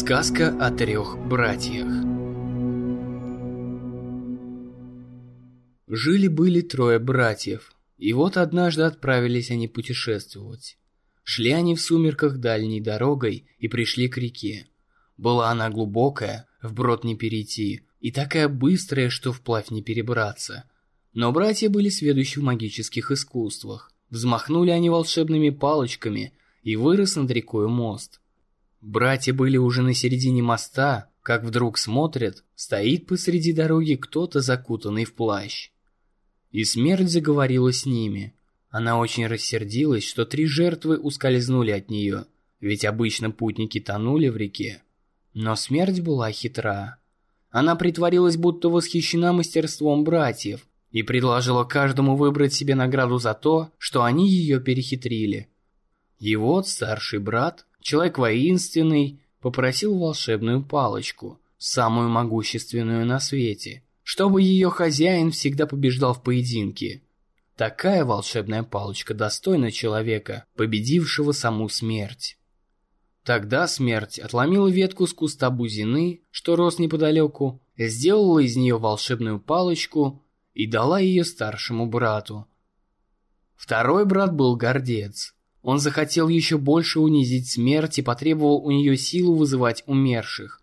Сказка о трех братьях Жили-были трое братьев, и вот однажды отправились они путешествовать. Шли они в сумерках дальней дорогой и пришли к реке. Была она глубокая, вброд не перейти, и такая быстрая, что вплавь не перебраться. Но братья были сведущи в магических искусствах. Взмахнули они волшебными палочками, и вырос над рекой мост. Братья были уже на середине моста, как вдруг смотрят, стоит посреди дороги кто-то закутанный в плащ. И смерть заговорила с ними. Она очень рассердилась, что три жертвы ускользнули от нее, ведь обычно путники тонули в реке. Но смерть была хитра. Она притворилась, будто восхищена мастерством братьев, и предложила каждому выбрать себе награду за то, что они ее перехитрили. И вот старший брат, человек воинственный, попросил волшебную палочку, самую могущественную на свете, чтобы ее хозяин всегда побеждал в поединке. Такая волшебная палочка достойна человека, победившего саму смерть. Тогда смерть отломила ветку с куста бузины, что рос неподалеку, сделала из нее волшебную палочку и дала ее старшему брату. Второй брат был гордец. Он захотел еще больше унизить смерть и потребовал у нее силу вызывать умерших.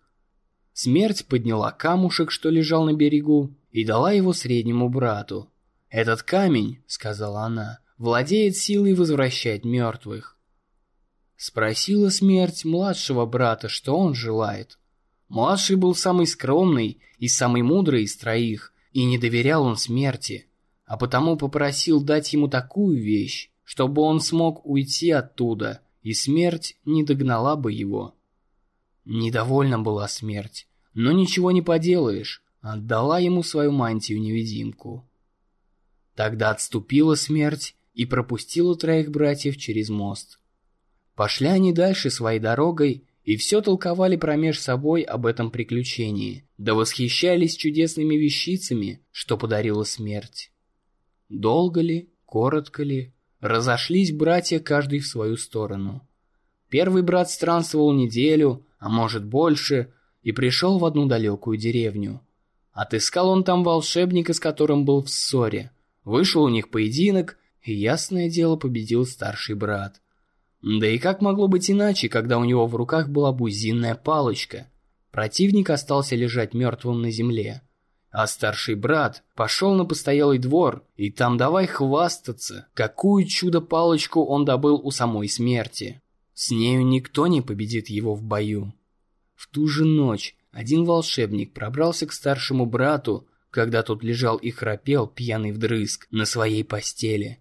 Смерть подняла камушек, что лежал на берегу, и дала его среднему брату. «Этот камень, — сказала она, — владеет силой возвращать мертвых». Спросила смерть младшего брата, что он желает. Младший был самый скромный и самый мудрый из троих, и не доверял он смерти, а потому попросил дать ему такую вещь, чтобы он смог уйти оттуда, и смерть не догнала бы его. Недовольна была смерть, но ничего не поделаешь, отдала ему свою мантию-невидимку. Тогда отступила смерть и пропустила троих братьев через мост. Пошли они дальше своей дорогой и все толковали промеж собой об этом приключении, да восхищались чудесными вещицами, что подарила смерть. Долго ли, коротко ли, разошлись братья каждый в свою сторону. Первый брат странствовал неделю, а может больше, и пришел в одну далекую деревню. Отыскал он там волшебника, с которым был в ссоре. Вышел у них поединок, и ясное дело победил старший брат – да и как могло быть иначе, когда у него в руках была бузинная палочка? Противник остался лежать мертвым на земле. А старший брат пошел на постоялый двор, и там давай хвастаться, какую чудо-палочку он добыл у самой смерти. С нею никто не победит его в бою. В ту же ночь один волшебник пробрался к старшему брату, когда тот лежал и храпел, пьяный вдрызг, на своей постели.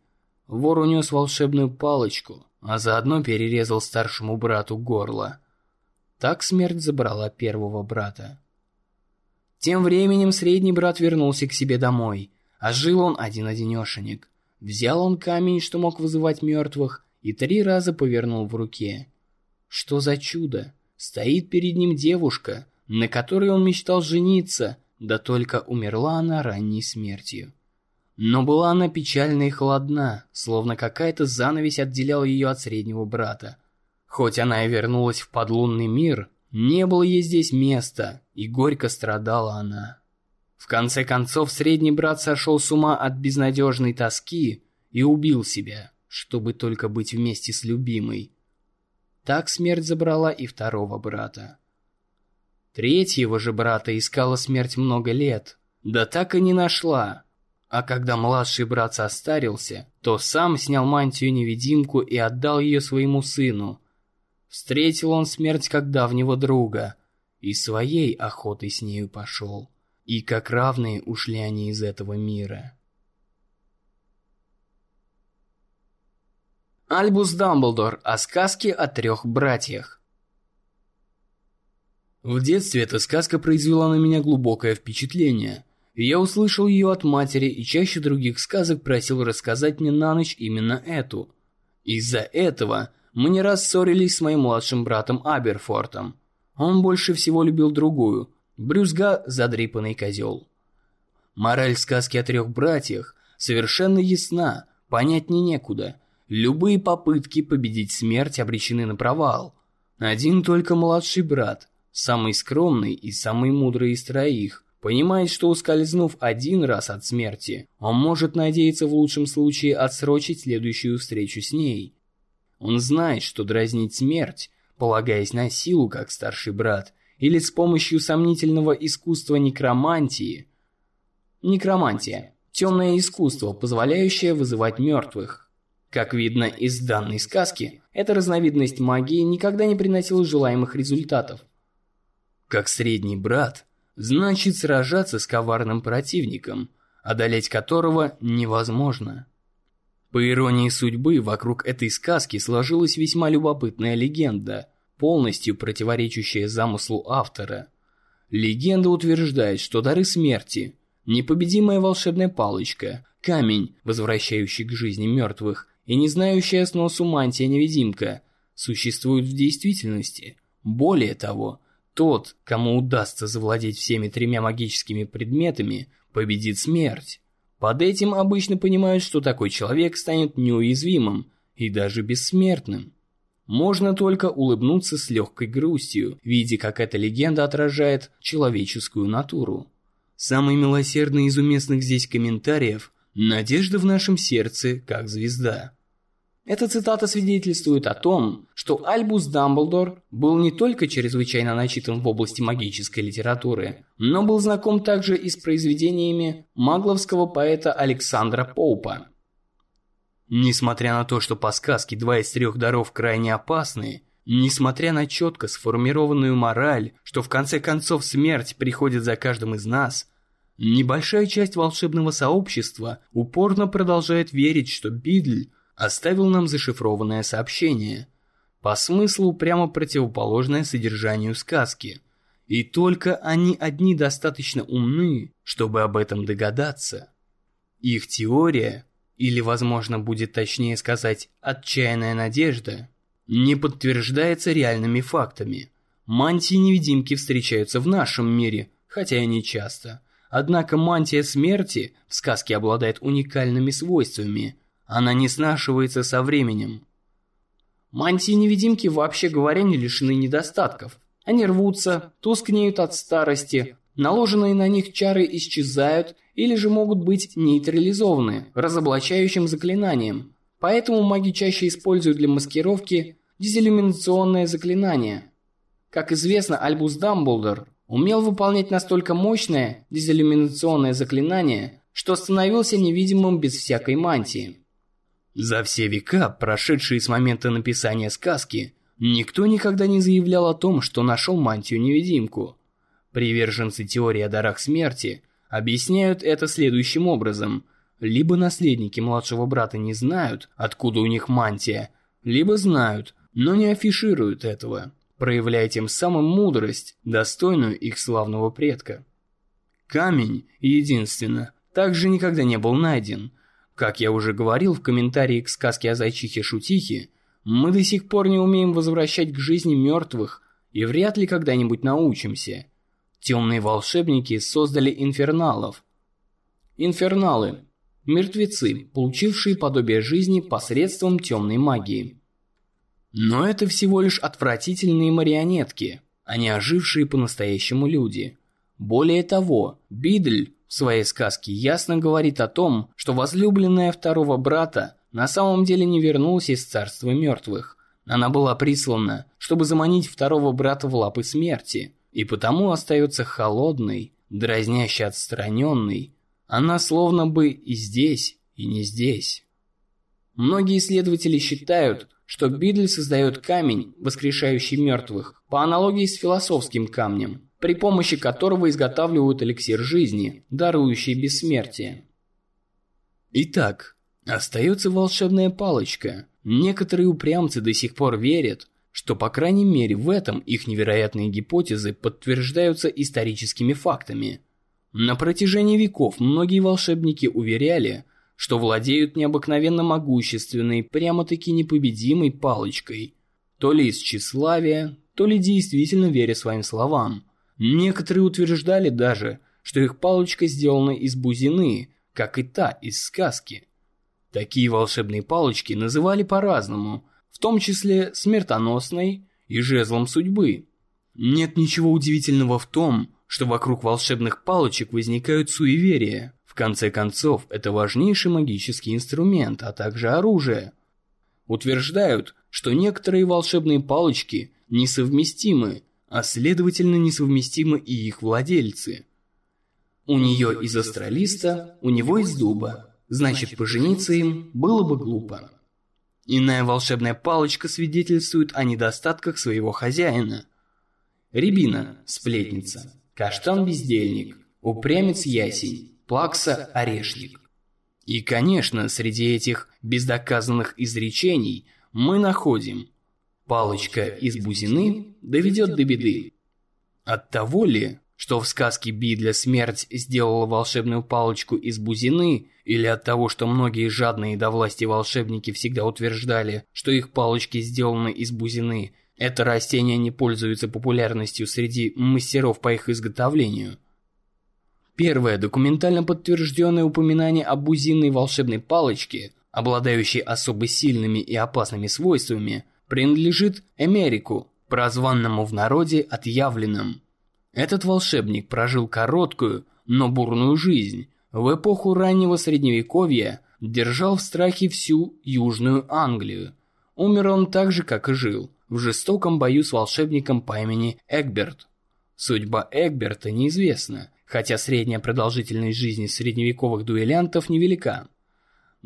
Вор унес волшебную палочку, а заодно перерезал старшему брату горло. Так смерть забрала первого брата. Тем временем средний брат вернулся к себе домой, а жил он один-одинешенек. Взял он камень, что мог вызывать мертвых, и три раза повернул в руке. Что за чудо! Стоит перед ним девушка, на которой он мечтал жениться, да только умерла она ранней смертью. Но была она печальна и холодна, словно какая-то занавесь отделяла ее от среднего брата. Хоть она и вернулась в подлунный мир, не было ей здесь места, и горько страдала она. В конце концов, средний брат сошел с ума от безнадежной тоски и убил себя, чтобы только быть вместе с любимой. Так смерть забрала и второго брата. Третьего же брата искала смерть много лет, да так и не нашла, а когда младший брат состарился, то сам снял мантию-невидимку и отдал ее своему сыну. Встретил он смерть как давнего друга, и своей охотой с нею пошел. И как равные ушли они из этого мира. Альбус Дамблдор о сказке о трех братьях. В детстве эта сказка произвела на меня глубокое впечатление – я услышал ее от матери и чаще других сказок просил рассказать мне на ночь именно эту. Из-за этого мы не раз ссорились с моим младшим братом Аберфортом. Он больше всего любил другую – брюзга задрипанный козел. Мораль сказки о трех братьях совершенно ясна, понять не некуда. Любые попытки победить смерть обречены на провал. Один только младший брат самый скромный и самый мудрый из троих, понимает, что ускользнув один раз от смерти, он может надеяться в лучшем случае отсрочить следующую встречу с ней. Он знает, что дразнить смерть, полагаясь на силу как старший брат, или с помощью сомнительного искусства некромантии. Некромантия – темное искусство, позволяющее вызывать мертвых. Как видно из данной сказки, эта разновидность магии никогда не приносила желаемых результатов. Как средний брат, значит сражаться с коварным противником, одолеть которого невозможно. По иронии судьбы, вокруг этой сказки сложилась весьма любопытная легенда, полностью противоречащая замыслу автора. Легенда утверждает, что дары смерти, непобедимая волшебная палочка, камень, возвращающий к жизни мертвых, и не знающая сносу мантия-невидимка, существуют в действительности. Более того, тот, кому удастся завладеть всеми тремя магическими предметами, победит смерть. Под этим обычно понимают, что такой человек станет неуязвимым и даже бессмертным. Можно только улыбнуться с легкой грустью, видя, как эта легенда отражает человеческую натуру. Самый милосердный из уместных здесь комментариев – «Надежда в нашем сердце, как звезда». Эта цитата свидетельствует о том, что Альбус Дамблдор был не только чрезвычайно начитан в области магической литературы, но был знаком также и с произведениями магловского поэта Александра Поупа. Несмотря на то, что по сказке два из трех даров крайне опасны, несмотря на четко сформированную мораль, что в конце концов смерть приходит за каждым из нас, небольшая часть волшебного сообщества упорно продолжает верить, что Бидль оставил нам зашифрованное сообщение, по смыслу прямо противоположное содержанию сказки. И только они одни достаточно умны, чтобы об этом догадаться. Их теория, или, возможно, будет точнее сказать, отчаянная надежда, не подтверждается реальными фактами. Мантии-невидимки встречаются в нашем мире, хотя и не часто. Однако мантия смерти в сказке обладает уникальными свойствами – она не снашивается со временем. Мантии-невидимки, вообще говоря, не лишены недостатков. Они рвутся, тускнеют от старости, наложенные на них чары исчезают или же могут быть нейтрализованы разоблачающим заклинанием. Поэтому маги чаще используют для маскировки дезиллюминационное заклинание. Как известно, Альбус Дамблдор умел выполнять настолько мощное дезиллюминационное заклинание, что становился невидимым без всякой мантии. За все века, прошедшие с момента написания сказки, никто никогда не заявлял о том, что нашел мантию-невидимку. Приверженцы теории о дарах смерти объясняют это следующим образом. Либо наследники младшего брата не знают, откуда у них мантия, либо знают, но не афишируют этого, проявляя тем самым мудрость, достойную их славного предка. Камень, единственно, также никогда не был найден – как я уже говорил в комментарии к сказке о зайчихе-шутихе, мы до сих пор не умеем возвращать к жизни мертвых и вряд ли когда-нибудь научимся. Темные волшебники создали инферналов. Инферналы – мертвецы, получившие подобие жизни посредством темной магии. Но это всего лишь отвратительные марионетки, а не ожившие по-настоящему люди. Более того, Бидль в своей сказке ясно говорит о том, что возлюбленная второго брата на самом деле не вернулась из царства мертвых. Она была прислана, чтобы заманить второго брата в лапы смерти, и потому остается холодной, дразняще отстраненной. Она словно бы и здесь, и не здесь. Многие исследователи считают, что Бидль создает камень, воскрешающий мертвых, по аналогии с философским камнем, при помощи которого изготавливают эликсир жизни, дарующий бессмертие. Итак, остается волшебная палочка. Некоторые упрямцы до сих пор верят, что по крайней мере в этом их невероятные гипотезы подтверждаются историческими фактами. На протяжении веков многие волшебники уверяли, что владеют необыкновенно могущественной, прямо-таки непобедимой палочкой, то ли из тщеславия, то ли действительно веря своим словам. Некоторые утверждали даже, что их палочка сделана из бузины, как и та из сказки. Такие волшебные палочки называли по-разному, в том числе смертоносной и жезлом судьбы. Нет ничего удивительного в том, что вокруг волшебных палочек возникают суеверия. В конце концов, это важнейший магический инструмент, а также оружие. Утверждают, что некоторые волшебные палочки несовместимы, а следовательно несовместимы и их владельцы. У нее из астралиста, у него из дуба, значит пожениться им было бы глупо. Иная волшебная палочка свидетельствует о недостатках своего хозяина. Рябина – сплетница, каштан – бездельник, упрямец – ясень, плакса – орешник. И, конечно, среди этих бездоказанных изречений мы находим «палочка из бузины доведет до беды». От того ли, что в сказке Бидля смерть сделала волшебную палочку из бузины, или от того, что многие жадные до власти волшебники всегда утверждали, что их палочки сделаны из бузины, это растение не пользуется популярностью среди мастеров по их изготовлению. Первое документально подтвержденное упоминание о бузинной волшебной палочке, обладающей особо сильными и опасными свойствами, принадлежит Эмерику, прозванному в народе отъявленным. Этот волшебник прожил короткую, но бурную жизнь, в эпоху раннего средневековья держал в страхе всю Южную Англию. Умер он так же, как и жил, в жестоком бою с волшебником по имени Эгберт. Судьба Эгберта неизвестна, хотя средняя продолжительность жизни средневековых дуэлянтов невелика.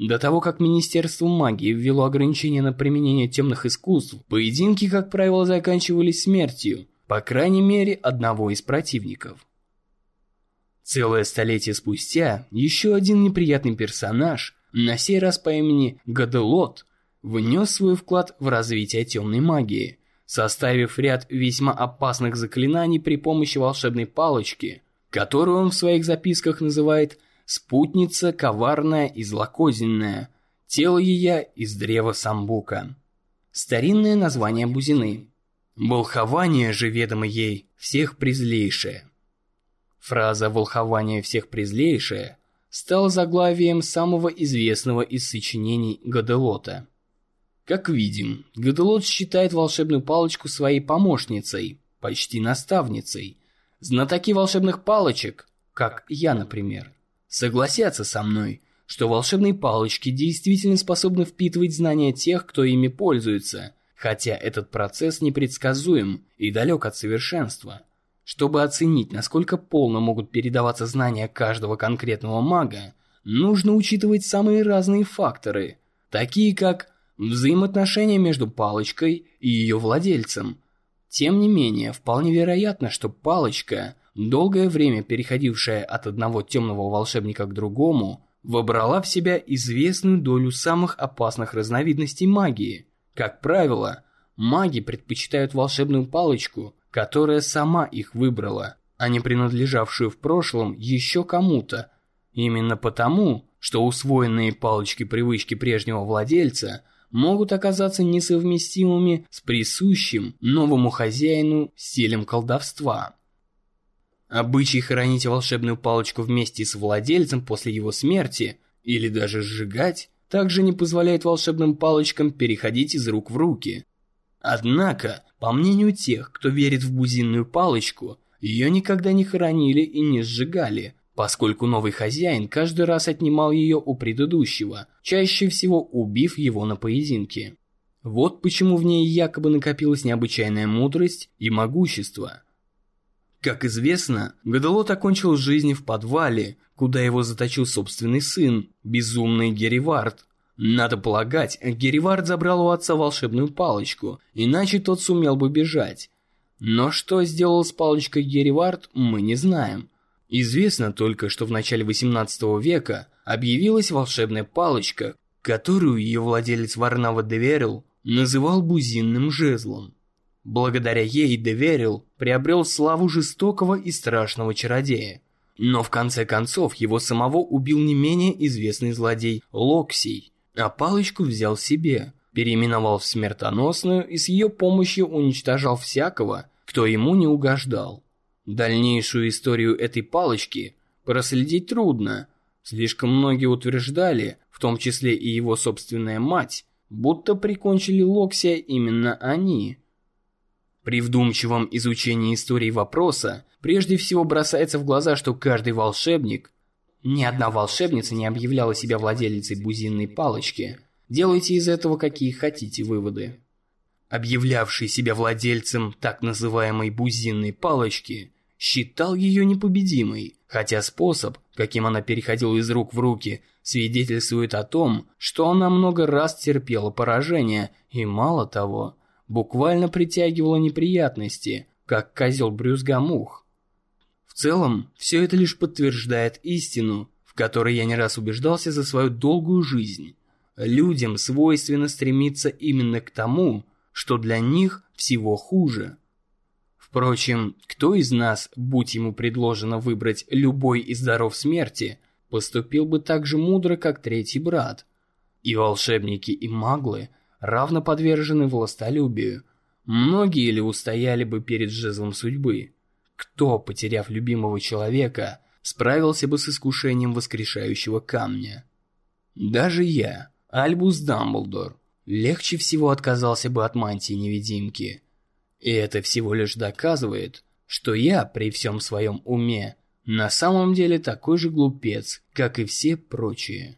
До того, как Министерство магии ввело ограничения на применение темных искусств, поединки, как правило, заканчивались смертью, по крайней мере, одного из противников. Целое столетие спустя, еще один неприятный персонаж, на сей раз по имени Гаделот, внес свой вклад в развитие темной магии, составив ряд весьма опасных заклинаний при помощи волшебной палочки, которую он в своих записках называет «спутница коварная и злокозненная», тело ее из древа самбука. Старинное название бузины. Волхование же ведомо ей всех презлейшее. Фраза «волхование всех презлейшее» стала заглавием самого известного из сочинений Гаделота. Как видим, Гаделот считает волшебную палочку своей помощницей, почти наставницей. Знатоки волшебных палочек, как я, например, согласятся со мной, что волшебные палочки действительно способны впитывать знания тех, кто ими пользуется, хотя этот процесс непредсказуем и далек от совершенства. Чтобы оценить, насколько полно могут передаваться знания каждого конкретного мага, нужно учитывать самые разные факторы, такие как взаимоотношения между палочкой и ее владельцем. Тем не менее, вполне вероятно, что палочка, долгое время переходившая от одного темного волшебника к другому, вобрала в себя известную долю самых опасных разновидностей магии. Как правило, маги предпочитают волшебную палочку – которая сама их выбрала, а не принадлежавшую в прошлом еще кому-то. Именно потому, что усвоенные палочки-привычки прежнего владельца могут оказаться несовместимыми с присущим новому хозяину стилем колдовства. Обычай хранить волшебную палочку вместе с владельцем после его смерти или даже сжигать также не позволяет волшебным палочкам переходить из рук в руки. Однако, по мнению тех, кто верит в бузинную палочку, ее никогда не хоронили и не сжигали, поскольку новый хозяин каждый раз отнимал ее у предыдущего, чаще всего убив его на поединке. Вот почему в ней якобы накопилась необычайная мудрость и могущество. Как известно, Гадалот окончил жизнь в подвале, куда его заточил собственный сын, безумный Геривард, надо полагать, Геривард забрал у отца волшебную палочку, иначе тот сумел бы бежать. Но что сделал с палочкой Геривард, мы не знаем. Известно только, что в начале 18 века объявилась волшебная палочка, которую ее владелец Варнава Деверил называл бузинным жезлом. Благодаря ей Деверил приобрел славу жестокого и страшного чародея. Но в конце концов его самого убил не менее известный злодей Локсий, а палочку взял себе, переименовал в смертоносную и с ее помощью уничтожал всякого, кто ему не угождал. Дальнейшую историю этой палочки проследить трудно. Слишком многие утверждали, в том числе и его собственная мать, будто прикончили Локсия именно они. При вдумчивом изучении истории вопроса прежде всего бросается в глаза, что каждый волшебник, ни одна волшебница не объявляла себя владелицей бузинной палочки, делайте из этого какие хотите выводы. Объявлявший себя владельцем так называемой бузинной палочки считал ее непобедимой, хотя способ, каким она переходила из рук в руки, свидетельствует о том, что она много раз терпела поражение и, мало того, буквально притягивала неприятности, как козел брюзга мух. В целом, все это лишь подтверждает истину, в которой я не раз убеждался за свою долгую жизнь. Людям свойственно стремиться именно к тому, что для них всего хуже. Впрочем, кто из нас, будь ему предложено выбрать любой из даров смерти, поступил бы так же мудро, как третий брат? И волшебники, и маглы – равно подвержены властолюбию. Многие ли устояли бы перед жезлом судьбы? Кто, потеряв любимого человека, справился бы с искушением воскрешающего камня? Даже я, Альбус Дамблдор, легче всего отказался бы от мантии-невидимки. И это всего лишь доказывает, что я при всем своем уме на самом деле такой же глупец, как и все прочие.